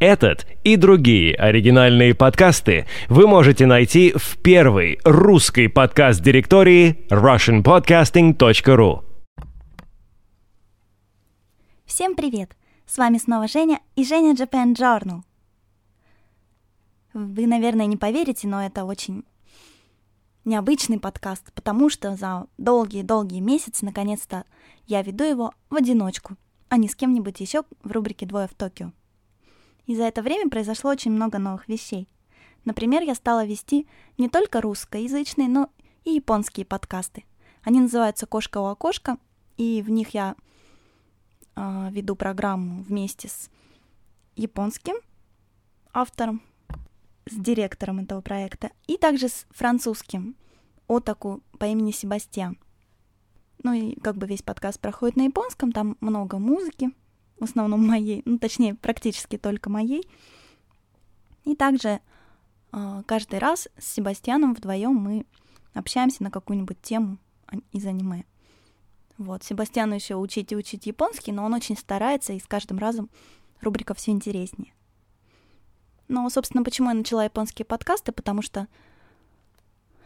Этот и другие оригинальные подкасты вы можете найти в первой русской подкаст-директории russianpodcasting.ru. Всем привет! С вами снова Женя и Женя Japan Journal. Вы, наверное, не поверите, но это очень необычный подкаст, потому что за долгие-долгие месяцы наконец-то я веду его в одиночку, а не с кем-нибудь еще в рубрике «Двое в Токио». И за это время произошло очень много новых вещей. Например, я стала вести не только русскоязычные, но и японские подкасты. Они называются «Кошка у окошка», и в них я э, веду программу вместе с японским автором, с директором этого проекта, и также с французским отаку по имени Себастьян. Ну и как бы весь подкаст проходит на японском, там много музыки, в основном моей, ну точнее практически только моей. И также э, каждый раз с Себастьяном вдвоем мы общаемся на какую-нибудь тему из аниме. Вот, Себастьяну еще учить и учить японский, но он очень старается, и с каждым разом рубрика все интереснее. Но, собственно, почему я начала японские подкасты? Потому что,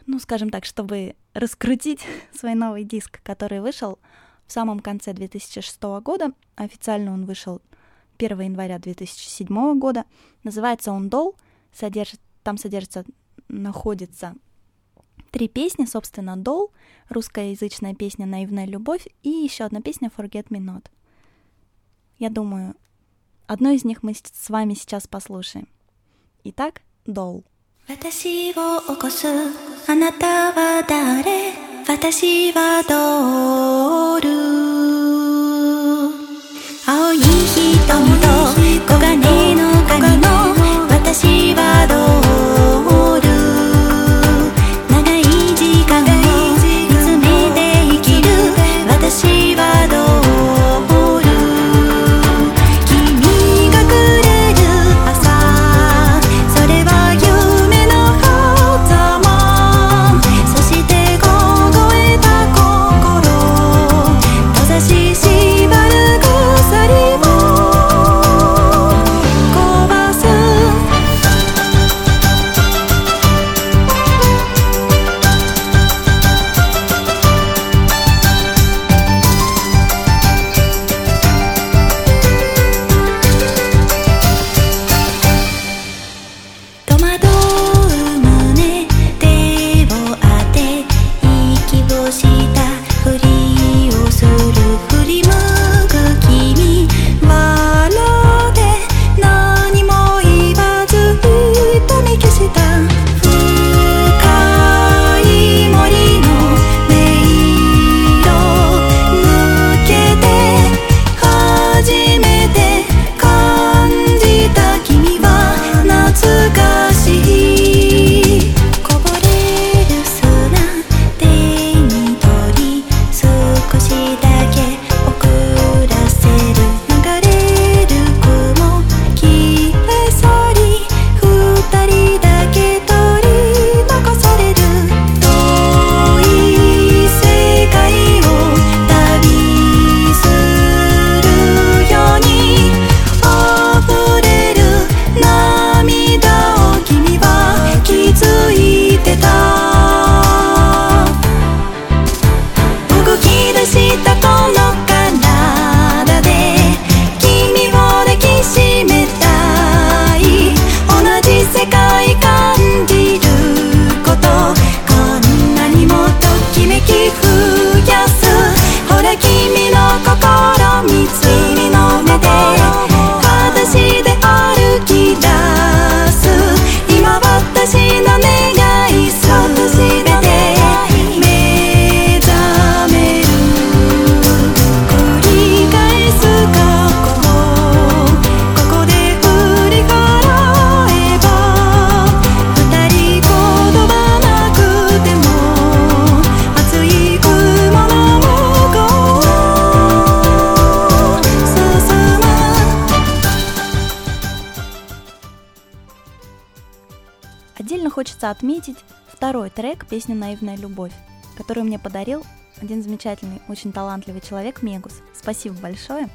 ну, скажем так, чтобы раскрутить свой новый диск, который вышел в самом конце 2006 года. Официально он вышел 1 января 2007 года. Называется он «Дол». Содержит, там содержится, находится три песни, собственно, «Дол», русскоязычная песня «Наивная любовь» и еще одна песня «Forget Me Not». Я думаю, одну из них мы с вами сейчас послушаем. Итак, «Дол». 私を起こすあなたは誰 私はドール。青い瞳と黄金 хочется отметить второй трек песня «Наивная любовь», который мне подарил один замечательный, очень талантливый человек Мегус. Спасибо большое.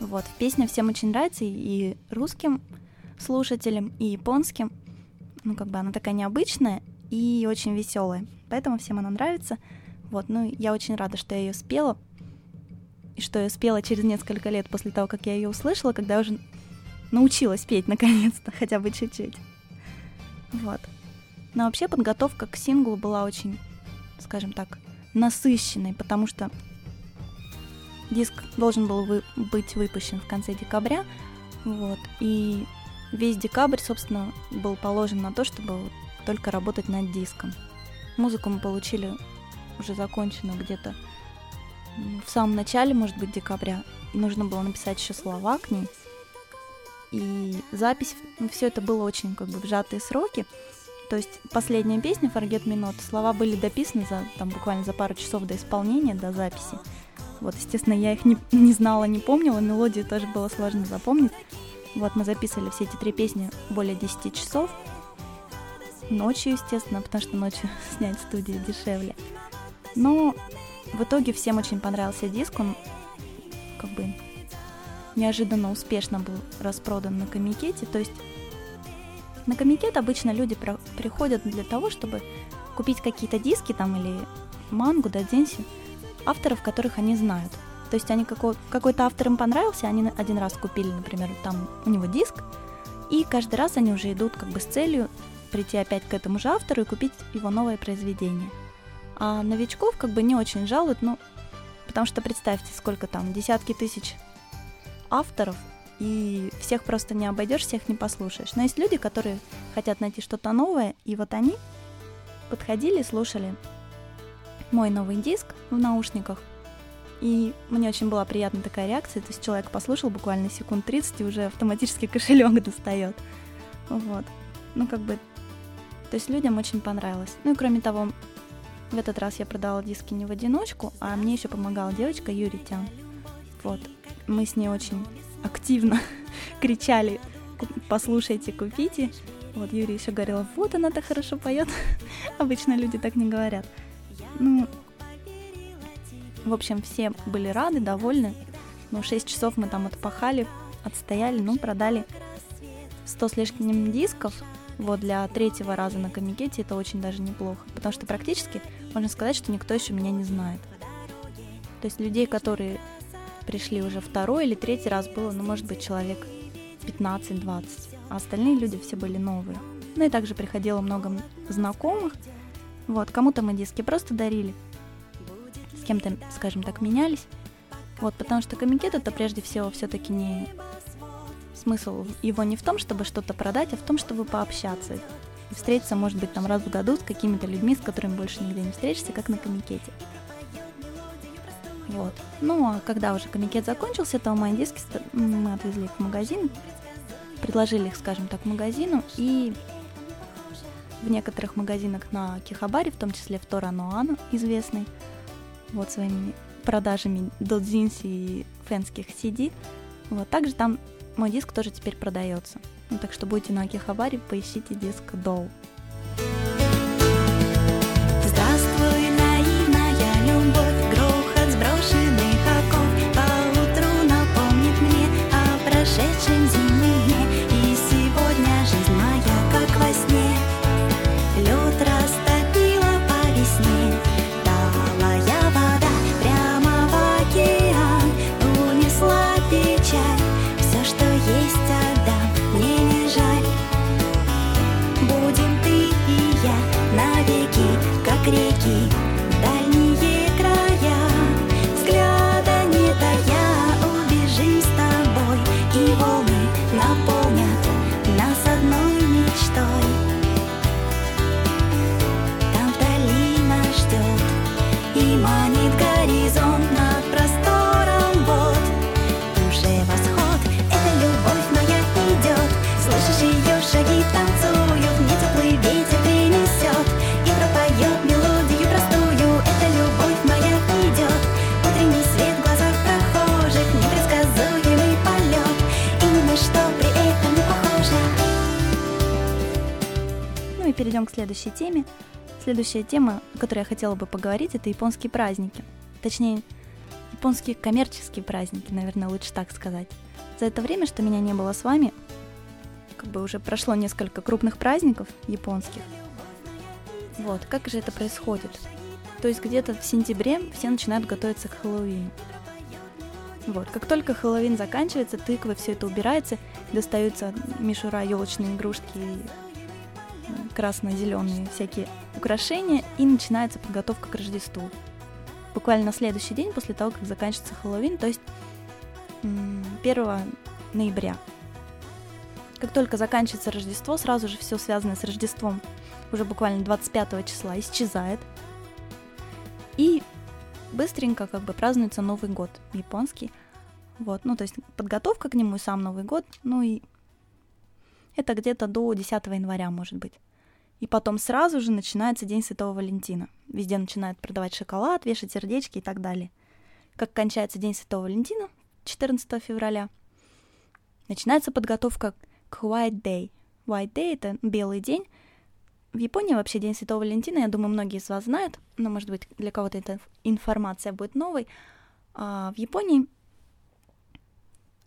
Вот, песня всем очень нравится, и русским слушателям и японским. Ну, как бы она такая необычная и очень веселая. Поэтому всем она нравится. Вот, ну, я очень рада, что я ее спела. И что я спела через несколько лет после того, как я ее услышала, когда я уже научилась петь наконец-то, хотя бы чуть-чуть. Вот. Но вообще подготовка к синглу была очень, скажем так, насыщенной, потому что диск должен был вы- быть выпущен в конце декабря, вот, и весь декабрь, собственно, был положен на то, чтобы только работать над диском. Музыку мы получили уже законченную где-то в самом начале, может быть, декабря. Нужно было написать еще слова к ней. И запись, ну, все это было очень как бы в сжатые сроки. То есть последняя песня Forget Me Not, слова были дописаны за, там, буквально за пару часов до исполнения, до записи. Вот, естественно, я их не, не знала, не помнила, мелодию тоже было сложно запомнить. Вот, мы записывали все эти три песни более 10 часов. Ночью, естественно, потому что ночью снять в студии дешевле. Но в итоге всем очень понравился диск, он как бы неожиданно успешно был распродан на комикете. То есть на комикет обычно люди про- приходят для того, чтобы купить какие-то диски там или мангу, дадзенси, авторов, которых они знают. То есть они какой- какой-то автор им понравился, они один раз купили, например, там у него диск, и каждый раз они уже идут как бы с целью прийти опять к этому же автору и купить его новое произведение. А новичков как бы не очень жалуют, ну, потому что представьте, сколько там, десятки тысяч авторов, и всех просто не обойдешь, всех не послушаешь. Но есть люди, которые хотят найти что-то новое, и вот они подходили, слушали мой новый диск в наушниках, и мне очень была приятна такая реакция, то есть человек послушал буквально секунд 30 и уже автоматически кошелек достает. Вот. Ну, как бы, то есть людям очень понравилось. Ну и кроме того, в этот раз я продала диски не в одиночку, а мне еще помогала девочка Юрий. Вот. Мы с ней очень активно кричали «послушайте, купите». Вот Юрий еще говорила, вот она так хорошо поет. Обычно люди так не говорят. Ну, в общем, все были рады, довольны. Ну, 6 часов мы там отпахали, отстояли, ну, продали 100 с лишним дисков. Вот для третьего раза на комикете это очень даже неплохо, потому что практически можно сказать, что никто еще меня не знает. То есть людей, которые пришли уже второй или третий раз было, ну, может быть, человек 15-20, а остальные люди все были новые. Ну и также приходило много знакомых. Вот, кому-то мы диски просто дарили, с кем-то, скажем так, менялись. Вот, потому что комикет это прежде всего все-таки не смысл его не в том, чтобы что-то продать, а в том, чтобы пообщаться. И встретиться, может быть, там раз в году с какими-то людьми, с которыми больше нигде не встретишься, как на комикете. Вот. Ну, а когда уже комикет закончился, то мои диски мы отвезли их в магазин, предложили их, скажем так, магазину, и в некоторых магазинах на Кихабаре, в том числе в Тораноану, известный, вот своими продажами додзинси и фэнских CD. Вот также там мой диск тоже теперь продается. Ну, так что будете на Акихабаре, поищите диск Doll. Ну и перейдем к следующей теме. Следующая тема, о которой я хотела бы поговорить, это японские праздники. Точнее, японские коммерческие праздники, наверное, лучше так сказать. За это время, что меня не было с вами, как бы уже прошло несколько крупных праздников японских. Вот, как же это происходит? То есть где-то в сентябре все начинают готовиться к Хэллоуину. Вот, как только Хэллоуин заканчивается, тыквы, все это убирается, достаются мишура, елочные игрушки, красно-зеленые всякие украшения, и начинается подготовка к Рождеству. Буквально на следующий день после того, как заканчивается Хэллоуин, то есть 1 ноября. Как только заканчивается Рождество, сразу же все связанное с Рождеством уже буквально 25 числа исчезает. И быстренько как бы празднуется Новый год японский. Вот, ну то есть подготовка к нему и сам Новый год, ну и это где-то до 10 января может быть. И потом сразу же начинается День Святого Валентина. Везде начинают продавать шоколад, вешать сердечки и так далее. Как кончается День Святого Валентина, 14 февраля, начинается подготовка к White Day. White Day — это белый день. В Японии вообще День Святого Валентина, я думаю, многие из вас знают, но, может быть, для кого-то эта информация будет новой. А в Японии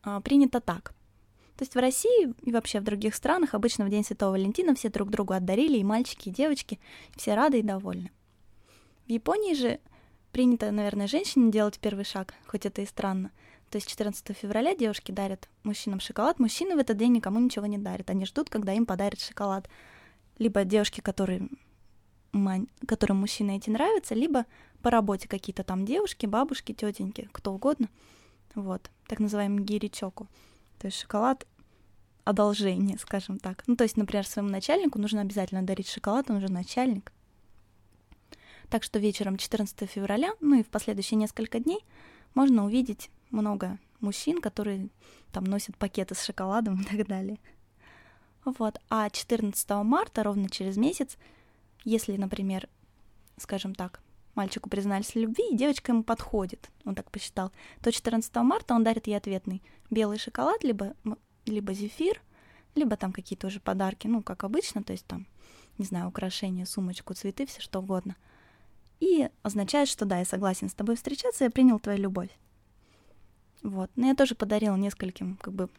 а, принято так. То есть в России и вообще в других странах обычно в День Святого Валентина все друг другу отдарили, и мальчики, и девочки, все рады и довольны. В Японии же принято, наверное, женщине делать первый шаг, хоть это и странно. То есть 14 февраля девушки дарят мужчинам шоколад, мужчины в этот день никому ничего не дарят, они ждут, когда им подарят шоколад. Либо девушки, которые которым мужчины эти нравятся, либо по работе какие-то там девушки, бабушки, тетеньки, кто угодно. Вот, так называемый гиричоку. То есть шоколад одолжение, скажем так. Ну, то есть, например, своему начальнику нужно обязательно дарить шоколад, он уже начальник. Так что вечером 14 февраля, ну и в последующие несколько дней, можно увидеть много мужчин, которые там носят пакеты с шоколадом и так далее. Вот. А 14 марта, ровно через месяц, если, например, скажем так, мальчику признались в любви, и девочка ему подходит, он так посчитал, то 14 марта он дарит ей ответный белый шоколад, либо, либо зефир, либо там какие-то уже подарки, ну, как обычно, то есть там, не знаю, украшения, сумочку, цветы, все что угодно. И означает, что да, я согласен с тобой встречаться, я принял твою любовь. Вот. Но я тоже подарила нескольким, как бы,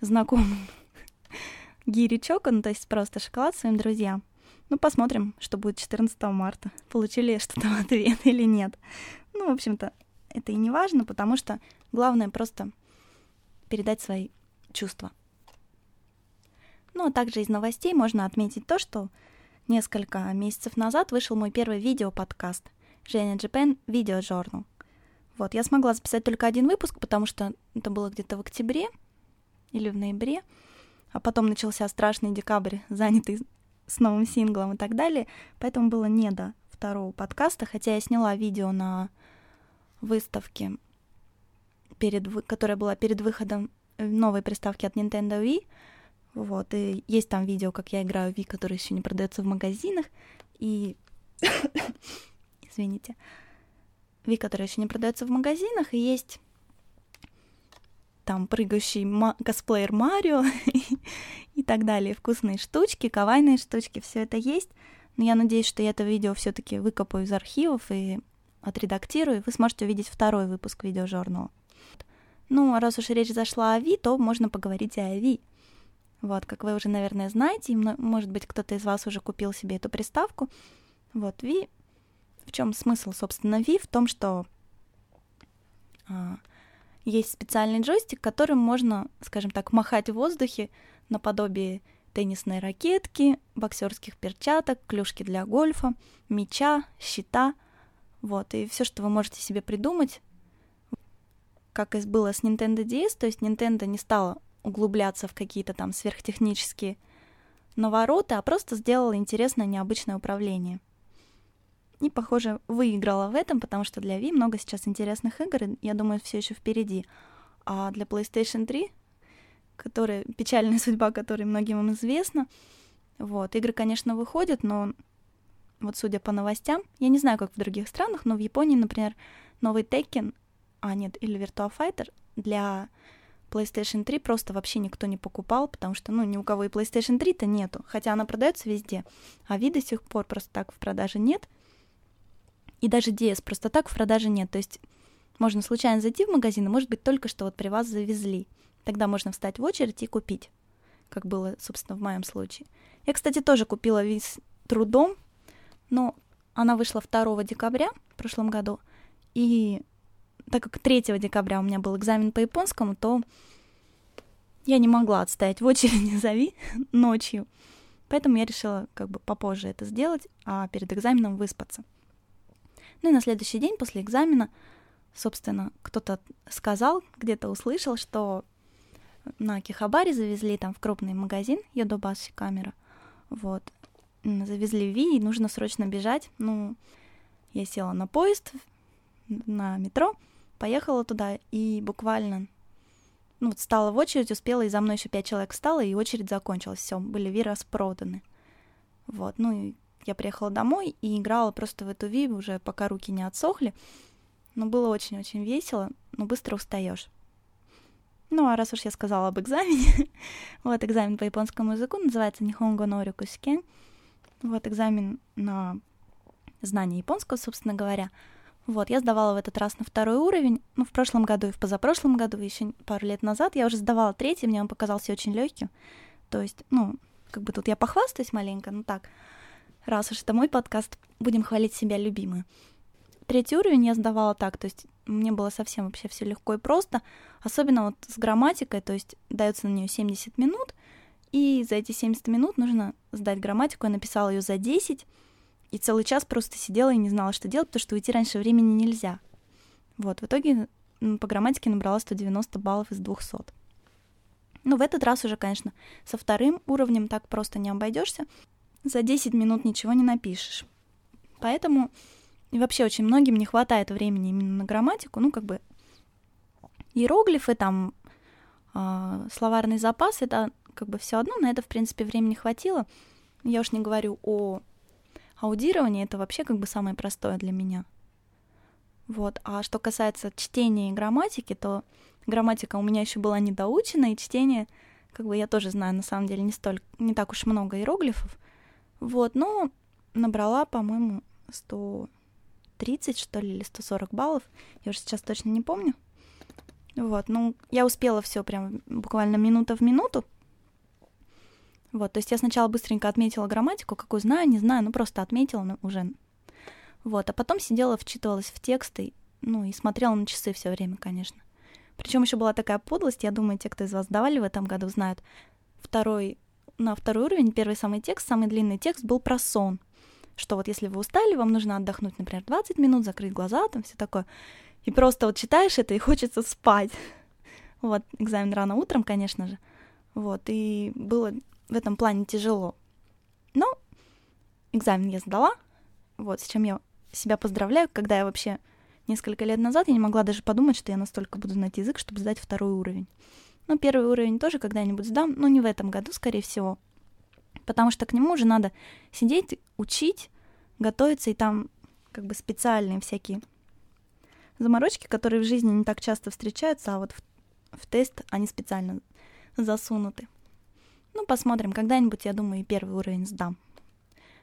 знакомым гиричок, ну, то есть просто шоколад своим друзьям. Ну, посмотрим, что будет 14 марта. Получили что-то в ответ или нет. Ну, в общем-то, это и не важно, потому что главное просто передать свои чувства. Ну, а также из новостей можно отметить то, что несколько месяцев назад вышел мой первый видео-подкаст «Женя Japan Video Journal». Вот, я смогла записать только один выпуск, потому что это было где-то в октябре или в ноябре, а потом начался страшный декабрь, занятый с новым синглом и так далее, поэтому было не до второго подкаста, хотя я сняла видео на выставке, перед, которая была перед выходом новой приставки от Nintendo Wii, вот, и есть там видео, как я играю Wii, который еще не продается в магазинах, и... Извините. Wii, который еще не продается в магазинах, и есть там прыгающий косплеер Марио и так далее. Вкусные штучки, кавайные штучки, все это есть. Но я надеюсь, что я это видео все-таки выкопаю из архивов и отредактирую, и вы сможете увидеть второй выпуск видеожурнала. Ну, а раз уж речь зашла о Ви, то можно поговорить и о Ви. Вот, как вы уже, наверное, знаете, и, может быть, кто-то из вас уже купил себе эту приставку. Вот, Ви. В чем смысл, собственно, Ви? В том, что а, есть специальный джойстик, которым можно, скажем так, махать в воздухе наподобие теннисной ракетки, боксерских перчаток, клюшки для гольфа, мяча, щита. Вот, и все, что вы можете себе придумать, как и было с Nintendo DS, то есть Nintendo не стала углубляться в какие-то там сверхтехнические навороты, а просто сделала интересное, необычное управление. И, похоже, выиграла в этом, потому что для Wii много сейчас интересных игр, и, я думаю, все еще впереди. А для PlayStation 3, которая, печальная судьба которой многим им известна, вот, игры, конечно, выходят, но вот судя по новостям, я не знаю, как в других странах, но в Японии, например, новый Tekken, а нет, или Virtua Fighter для PlayStation 3 просто вообще никто не покупал, потому что, ну, ни у кого и PlayStation 3-то нету, хотя она продается везде, а Ви до сих пор просто так в продаже нет, и даже DS просто так в продаже нет. То есть можно случайно зайти в магазин, и может быть только что вот при вас завезли. Тогда можно встать в очередь и купить. как было, собственно, в моем случае. Я, кстати, тоже купила виз трудом, но она вышла 2 декабря в прошлом году, и так как 3 декабря у меня был экзамен по японскому, то я не могла отстоять в очереди за Ви ночью. Поэтому я решила как бы попозже это сделать, а перед экзаменом выспаться. Ну и на следующий день после экзамена, собственно, кто-то сказал, где-то услышал, что на Кихабаре завезли там в крупный магазин Йодобаши камера. Вот. Завезли Ви, и нужно срочно бежать. Ну, я села на поезд, на метро, поехала туда, и буквально ну, вот стала в очередь, успела, и за мной еще пять человек встало, и очередь закончилась. Все, были Ви распроданы. Вот, ну и я приехала домой и играла просто в эту Ви, уже пока руки не отсохли. Но было очень-очень весело, но быстро устаешь. Ну, а раз уж я сказала об экзамене, вот экзамен по японскому языку называется Нихонго Нори Кусикен. Вот экзамен на знание японского, собственно говоря. Вот, я сдавала в этот раз на второй уровень. Ну, в прошлом году и в позапрошлом году, еще пару лет назад, я уже сдавала третий, мне он показался очень легким. То есть, ну, как бы тут я похвастаюсь маленько, ну так, раз уж это мой подкаст, будем хвалить себя любимые. Третий уровень я сдавала так, то есть мне было совсем вообще все легко и просто, особенно вот с грамматикой, то есть дается на нее 70 минут, и за эти 70 минут нужно сдать грамматику, я написала ее за 10, и целый час просто сидела и не знала, что делать, потому что уйти раньше времени нельзя. Вот, в итоге по грамматике набрала 190 баллов из 200. Ну, в этот раз уже, конечно, со вторым уровнем так просто не обойдешься. За 10 минут ничего не напишешь. Поэтому и вообще очень многим не хватает времени именно на грамматику. Ну, как бы иероглифы, там, э, словарный запас, это как бы все одно, на это, в принципе, времени хватило. Я уж не говорю о аудирование это вообще как бы самое простое для меня. Вот. А что касается чтения и грамматики, то грамматика у меня еще была недоучена, и чтение, как бы я тоже знаю, на самом деле не столь, не так уж много иероглифов. Вот, но набрала, по-моему, 130, что ли, или 140 баллов. Я уже сейчас точно не помню. Вот, ну, я успела все прям буквально минута в минуту. Вот, то есть я сначала быстренько отметила грамматику, какую знаю, не знаю, ну просто отметила ну, уже. Вот, а потом сидела, вчитывалась в тексты, ну и смотрела на часы все время, конечно. Причем еще была такая подлость, я думаю, те, кто из вас сдавали в этом году, знают. Второй, на второй уровень, первый самый текст, самый длинный текст был про сон. Что вот если вы устали, вам нужно отдохнуть, например, 20 минут, закрыть глаза, там все такое. И просто вот читаешь это, и хочется спать. Вот, экзамен рано утром, конечно же. Вот, и было в этом плане тяжело. Но экзамен я сдала, вот, с чем я себя поздравляю, когда я вообще несколько лет назад я не могла даже подумать, что я настолько буду знать язык, чтобы сдать второй уровень. Но первый уровень тоже когда-нибудь сдам, но не в этом году, скорее всего. Потому что к нему уже надо сидеть, учить, готовиться, и там как бы специальные всякие заморочки, которые в жизни не так часто встречаются, а вот в, в тест они специально засунуты. Ну, посмотрим, когда-нибудь, я думаю, и первый уровень сдам.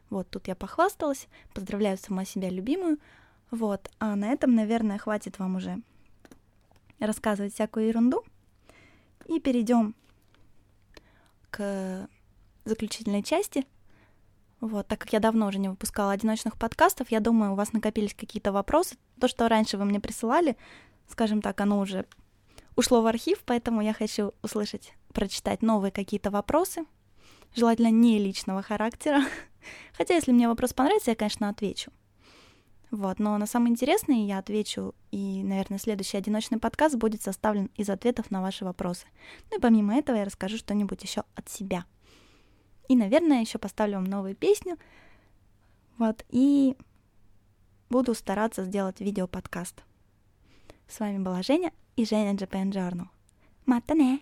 Вот, тут я похвасталась, поздравляю сама себя любимую. Вот, а на этом, наверное, хватит вам уже рассказывать всякую ерунду. И перейдем к заключительной части. Вот, так как я давно уже не выпускала одиночных подкастов, я думаю, у вас накопились какие-то вопросы. То, что раньше вы мне присылали, скажем так, оно уже ушло в архив, поэтому я хочу услышать прочитать новые какие-то вопросы, желательно не личного характера. Хотя, если мне вопрос понравится, я, конечно, отвечу. Вот, но на самые интересные я отвечу, и, наверное, следующий одиночный подкаст будет составлен из ответов на ваши вопросы. Ну и помимо этого я расскажу что-нибудь еще от себя. И, наверное, еще поставлю вам новую песню. Вот, и буду стараться сделать видео-подкаст. С вами была Женя и Женя Japan Journal. Мата не!